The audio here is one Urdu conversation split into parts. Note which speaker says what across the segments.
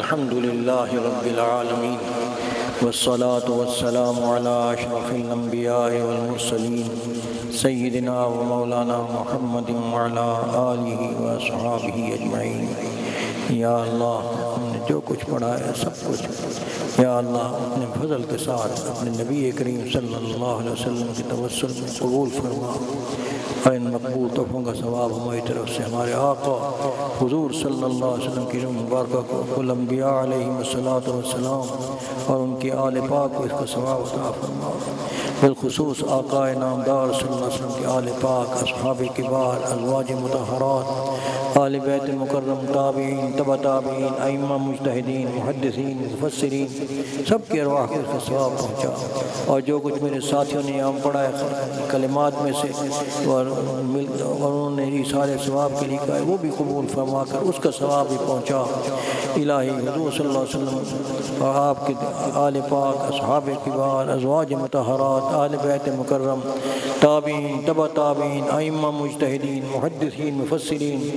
Speaker 1: الحمد لله رب العالمين، والصلاة والسلام على أشرف الأنبياء والمرسلين، سيدنا ومولانا محمد وعلى آله وصحابه أجمعين. یا اللہ ہم نے جو کچھ پڑھا ہے، سب کچھ۔ یا اللہ، اپنے فضل کے ساتھ اپنے نبی کریم صلی اللہ علیہ وسلم کی توسل میں قبول فرما۔ ان مقبول تحفوں کا ثواب ہماری طرف سے ہمارے آقا، حضور صلی اللہ علیہ وسلم کی روح مبارکہ کو الانبیاء علیہ الصلاۃ والسلام اور ان کی آل پاک کو اس کا ثواب عطا فرما بالخصوص آقا نامدار صلی اللہ علیہ وسلم کے آل پاک، اصحاب کبار، ازواج متحرات آل بیت مکرم، تابعین تبا تابعین، ائمہ مجتہدین، محدثین، مفسرین، سب کے ارواح کو اس کا ثواب پہنچا۔ اور جو کچھ میرے ساتھیوں نے یہاں پڑھا ہے، کلمات میں سے، اور انہوں نے یہ سارے ثواب کے لیے کہا ہے، وہ بھی قبول فرما کر اس کا ثواب بھی پہنچا۔ الہی حضور صلی اللہ علیہ وسلم، اور آپ کے آل پاک، اصحاب کبار، ازواج متحرات، آل بیت مکرم، تابعین تبا تابعین، ائمہ مجتہدین، محدثین، مفسرین،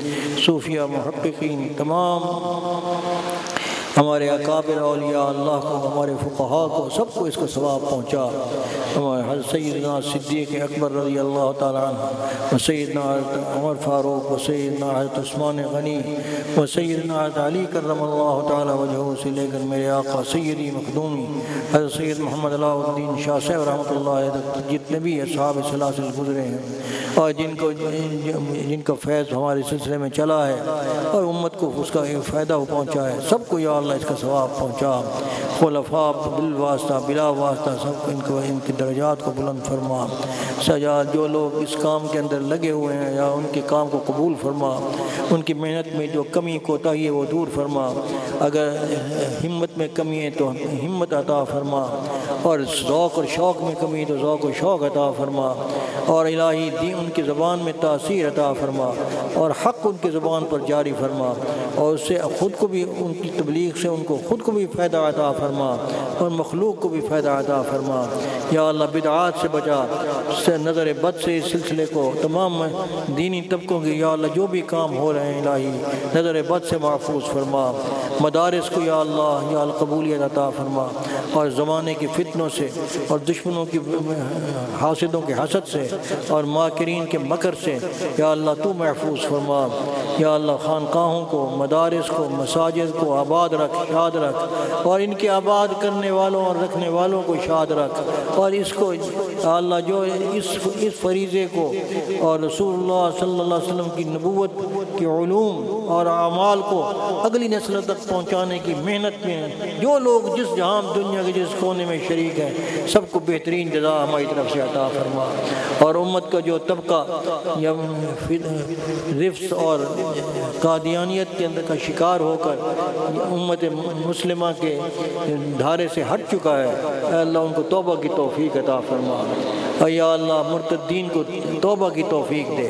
Speaker 1: صوفیہ، محققین، تمام ہمارے اکابر اولیاء، اللہ کو، ہمارے فقہا کو، سب کو اس کا ثواب پہنچا۔ ہمارے حضرت سیدنا صدیق اکبر رضی اللہ تعالیٰ عنہ و سیدنا حضرت عمر فاروق و سیدنا حضرت عثمان غنی و سیدنا حضرت علی کرم اللہ تعالیٰ وجہ سے لے کر میرے آقا سیدی مخدومی، حضرت سید محمد اللہ الدین شاہ صاحب رحمۃ اللہ جتنے بھی اصحاب سلاسل گزرے ہیں۔ اور جن کو، جن کا فیض ہمارے سلسلے میں چلا ہے، اور امت کو اس کا فائدہ پہنچا ہے۔ سب کو یا اللہ اس کا ثواب پہنچا۔ خلفاء بل واسطہ، بلا واسطہ سب کو ان کو ان کے درجات کو بلند فرما۔ سجا جو لوگ اس کام کے اندر لگے ہوئے ہیں یا ان کے کام کو قبول فرما۔ ان کی محنت میں جو کمی کوتاہی ہے وہ دور فرما۔ اگر ہمت میں کمی ہے تو ہمت عطا فرما۔ اور ذوق اور شوق میں کمی تو ذوق و شوق عطا فرما اور الہی دین ان کی زبان میں تاثیر عطا فرما اور حق ان کی زبان پر جاری فرما اور اس سے خود کو بھی ان کی تبلیغ سے ان کو خود کو بھی فائدہ عطا فرما اور مخلوق کو بھی فائدہ عطا فرما۔ یا اللہ، بدعات سے بچا سے نظر بد سے اس سلسلے کو تمام دینی طبقوں کی یا اللہ، جو بھی کام ہو رہے ہیں الہی، نظر بد سے محفوظ فرما۔ مدارس کو یا اللہ، یا القبولیت عطا فرما اور زمانے کی فطر فتنوں سے اور دشمنوں کی حاسدوں کے حسد سے اور ماکرین کے مکر سے۔ یا اللہ، تو محفوظ فرما۔ یا اللہ، خانقاہوں کو، مدارس کو، مساجد کو آباد رکھ شاد رکھ۔ اور ان کے آباد کرنے والوں اور رکھنے والوں کو شاد رکھ۔ اور اس کو اللہ جو اس اس فریضے کو اور رسول اللہ صلی اللہ علیہ وسلم کی نبوت کے علوم اور اعمال کو اگلی نسل تک پہنچانے کی محنت میں جو لوگ جس جہاں دنیا کے جس کونے میں شریک ہیں، سب کو بہترین جزا ہماری طرف سے عطا فرما۔ اور امت کا جو طبقہ یا رفس اور قادیانیت کے اندر کا شکار ہو کر امت مسلمہ کے دھارے سے ہٹ چکا ہے، اے اللہ ان کو توبہ کی توفیق عطا فرما۔ یا اللہ مرتدین کو توبہ کی توفیق دے۔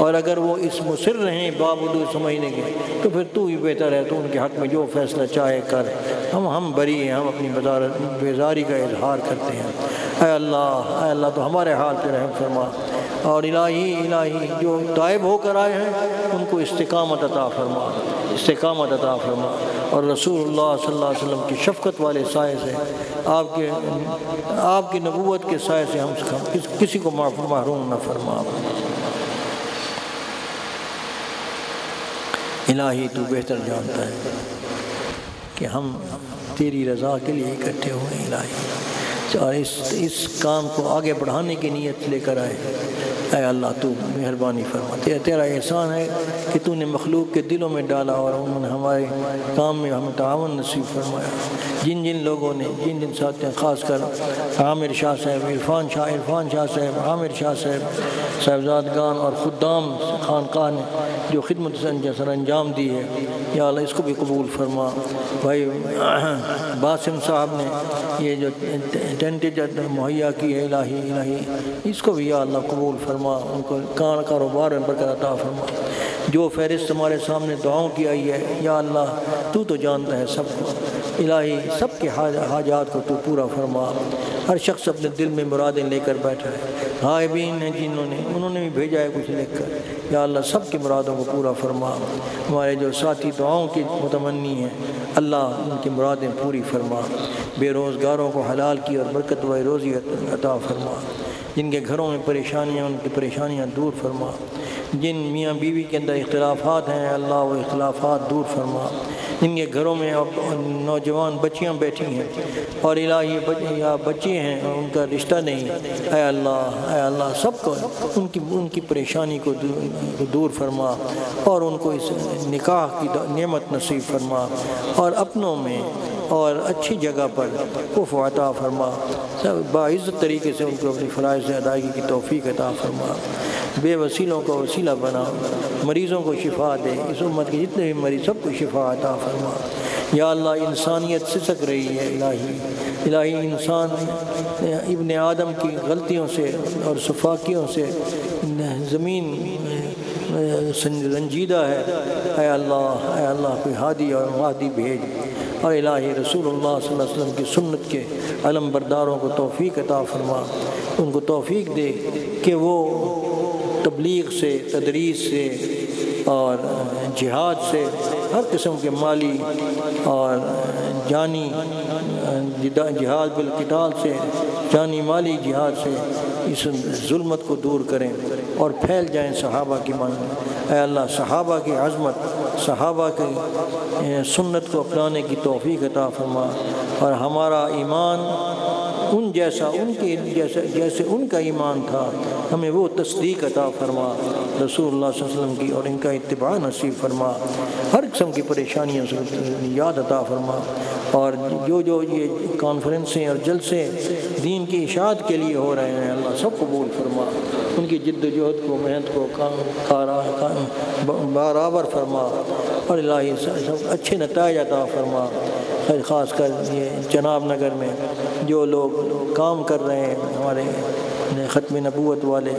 Speaker 1: اور اگر وہ اس مصر رہیں بابدو سمجھنے کے تو پھر تو ہی بہتر ہے، تو ان کے حق میں جو فیصلہ چاہے کر۔ ہم ہم بری ہیں، ہم اپنی بیزاری کا اظہار کرتے ہیں۔ اے اللہ اے اللہ، تو ہمارے حال پہ رحم فرما۔ اور الہی الہی، جو طائب ہو کر آئے ہیں، ان کو استقامت عطا فرما۔ استقامت عطا فرما۔ اور رسول اللہ صلی اللہ علیہ وسلم کی شفقت والے سائے سے، آپ کے، آپ کی نبوت کے سائے سے ہم کسی کو محروم نہ فرما۔ الہی تو بہتر جانتا ہے کہ ہم تیری رضا کے لیے اکٹھے ہوئے الہی۔ اور اس اس کام کو آگے بڑھانے کی نیت لے کر آئے۔ اے اللہ، تو مہربانی فرما۔ تیرا احسان ہے کہ تو نے مخلوق کے دلوں میں ڈالا اور انہوں نے ہمارے کام میں ہمیں تعاون نصیب فرمایا۔ جن جن لوگوں نے جن جن ساتھ خاص کر عامر شاہ صاحب، عرفان شاہ عرفان شاہ صاحب، عامر شاہ صاحب صاحبزادگان اور خدام خانقاہ نے جو خدمت سر انجام دی ہے۔ یا اللہ، اس کو بھی قبول فرما۔ بھائی، باسم صاحب نے یہ جو ٹینٹ مہیا کی ہے الہی الہی۔ اس کو بھی یا اللہ قبول فرما، ان کو کان کاروبار میں برکت عطا فرما۔ جو فہرست ہمارے سامنے دعاؤں کی آئی ہے، یا اللہ، تو تو جانتا ہے سب کو۔ الہی، سب کے حاجات کو تو پورا فرما۔ ہر شخص اپنے دل میں مرادیں لے کر بیٹھا ہے۔ غائبین ہیں جنہوں نے، انہوں نے بھی بھیجا ہے کچھ لکھ کر۔ یا اللہ، سب کی مرادوں کو پورا فرما۔ ہمارے جو ساتھی دعاؤں کی متمنی ہیں، اللہ ان کی مرادیں پوری فرما۔ بے روزگاروں کو حلال کی اور برکت و روزی عطا فرما۔ جن کے گھروں میں پریشانیاں، ان کی پریشانیاں دور فرما۔ جن میاں بیوی کے اندر اختلافات ہیں، اللہ وہ اختلافات دور فرما۔ جن کے گھروں میں اب نوجوان بچیاں بیٹھی ہیں اور الہی یا بچے ہیں، ان کا رشتہ نہیں۔ اے اللہ اے اللہ، سب کو ان کی ان کی پریشانی کو دور فرما اور ان کو اس نکاح کی نعمت نصیب فرما اور اپنوں میں اور اچھی جگہ پر کف عطا فرما۔ باعزت طریقے سے ان کو اپنی فرائض سے ادائیگی کی توفیق عطا فرما۔ بے وسیلوں کو وسیلہ بنا، مریضوں کو شفا دے۔ اس امت کے جتنے بھی مریض، سب کو شفا عطا فرما۔ یا اللہ، انسانیت سسک رہی ہے الہی۔ الہی انسان، ابن آدم کی غلطیوں سے اور صفاقیوں سے زمین رنجیدہ ہے۔ اے اللہ اے اللہ، کوئی ہادی اور وادی بھیج۔ اور الہی رسول اللہ صلی اللہ علیہ وسلم کی سنت کے علم برداروں کو توفیق عطا فرما۔ ان کو توفیق دے کہ وہ تبلیغ سے، تدریس سے اور جہاد سے ہر قسم کے مالی اور جانی، جہاد بالکٹال سے، جانی مالی جہاد سے اس ظلمت کو دور کریں اور پھیل جائیں صحابہ کی مان اے اللہ، صحابہ کی عظمت، صحابہ کی سنت کو اپنانے کی توفیق عطا فرما اور ہمارا ایمان ان جیسا، ان کے جیسے جیسے ان کا ایمان تھا، ہمیں وہ تصدیق عطا فرما۔ رسول اللہ صلی اللہ علیہ وسلم کی اور ان کا اتباع نصیب فرما۔ ہر قسم کی پریشانیوں سے یاد عطا فرما۔ اور جو جو یہ کانفرنسیں اور جلسے دین کی اشاعت کے لیے ہو رہے ہیں، اللہ سب قبول فرما۔ ان کی جد و جہد کو، محنت کو برابر فرما۔ اور الہی سب اچھے نتائج عطا فرما۔ خاص کر یہ جناب نگر میں جو لوگ کام کر رہے ہیں، ہمارے ختم نبوت والے،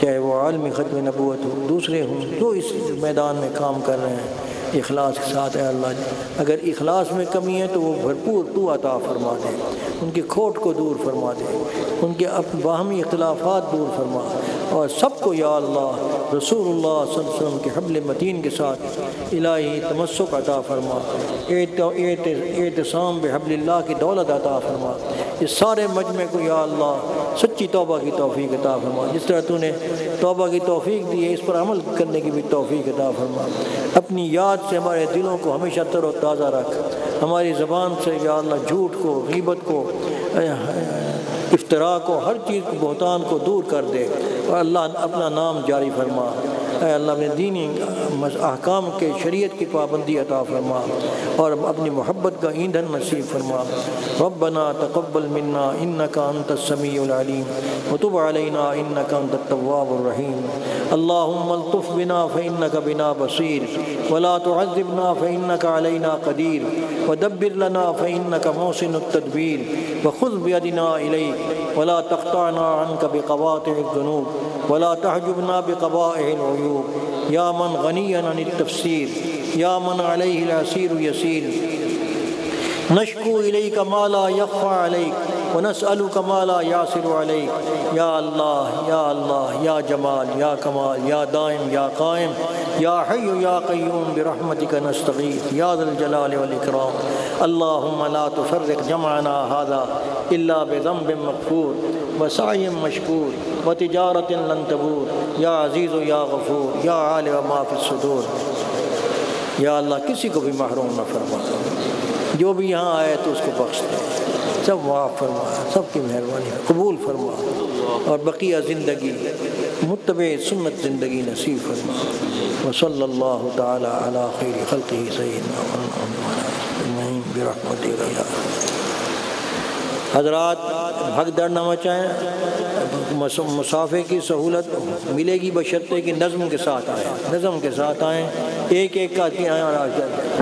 Speaker 1: چاہے وہ عالمی ختم نبوت ہو، دوسرے ہوں، جو اس میدان میں کام کر رہے ہیں، اخلاص کے ساتھ اے اللہ جی اگر اخلاص میں کمی ہے تو وہ بھرپور تو عطا فرما دے، ان کی کھوٹ کو دور فرما دے، ان کے باہمی اختلافات دور فرما، اور سب کو یا اللہ رسول اللہ صلی اللہ علیہ وسلم کے حبل متین کے ساتھ الہی تمسک عطا فرما۔ اعتصام بحبل اللہ کی دولت عطا فرما۔ اس سارے مجمع کو یا اللہ سچی توبہ کی توفیق عطا فرما۔ جس طرح تو نے توبہ کی توفیق دی ہے، اس پر عمل کرنے کی بھی توفیق عطا فرما۔ اپنی یاد سے ہمارے دلوں کو ہمیشہ تر و تازہ رکھ۔ ہماری زبان سے یا اللہ جھوٹ کو، غیبت کو افطرا کو، ہر چیز کو بہتان کو دور کر دے۔ اور اللہ اپنا نام جاری فرما۔ اے اللہ نے دینی احکام کے شریعت کی پابندی عطا فرما اور اپنی محبت کا ایندھن نصیب فرما۔ ربنا تقبل منا انکا انت السمیع العلیم۔ وتب علینا انکا انت التواب الرحیم۔ اللہم الطف بنا فإنک بنا بصیر۔ ولا تعذبنا فإنک علینا قدیر۔ ودبر لنا فإنک موسن التدبیر۔ وخذ بیدنا الیک۔ ولا تقطعنا عنك بقواطع الذنوب ولا تحجبنا بقبائه العيوب. يا من غنيا عن التفسير يا من عليه العسير يسير. نشكو إليك ما لا يخفى عليك. ونسألك ما لا يعسر عليك. يا الله يا الله، يا جمال، يا كمال، يا دائم، يا قائم. يا حي، يا قيوم، برحمتك نستغيث. يا ذا الجلال والإكرام. اللهم لا تفرق جمعنا هذا إلا بذنب مغفور وسعي مشكور وتجارة لن تبور. یا عزیز و یا غفور یا عالم ما فی الصدور. یا اللہ کسی کو بھی محروم نہ فرما۔ جو بھی یہاں آئے تو اس کو بخش دے۔ سب معاف فرما سب کی مہربانی، قبول فرما اور بقیہ زندگی، متبع سنت زندگی نصیب فرما وصلی اللہ تعالی علی خیر خلقہ سیدنا محمد حضرات بھگ دوڑ نہ مچائیں مسافے کی سہولت ملے گی بشرطے کی نظم کے ساتھ آئیں، نظم کے ساتھ آئیں، ایک ایک کا جی آئیں اور آ جائیں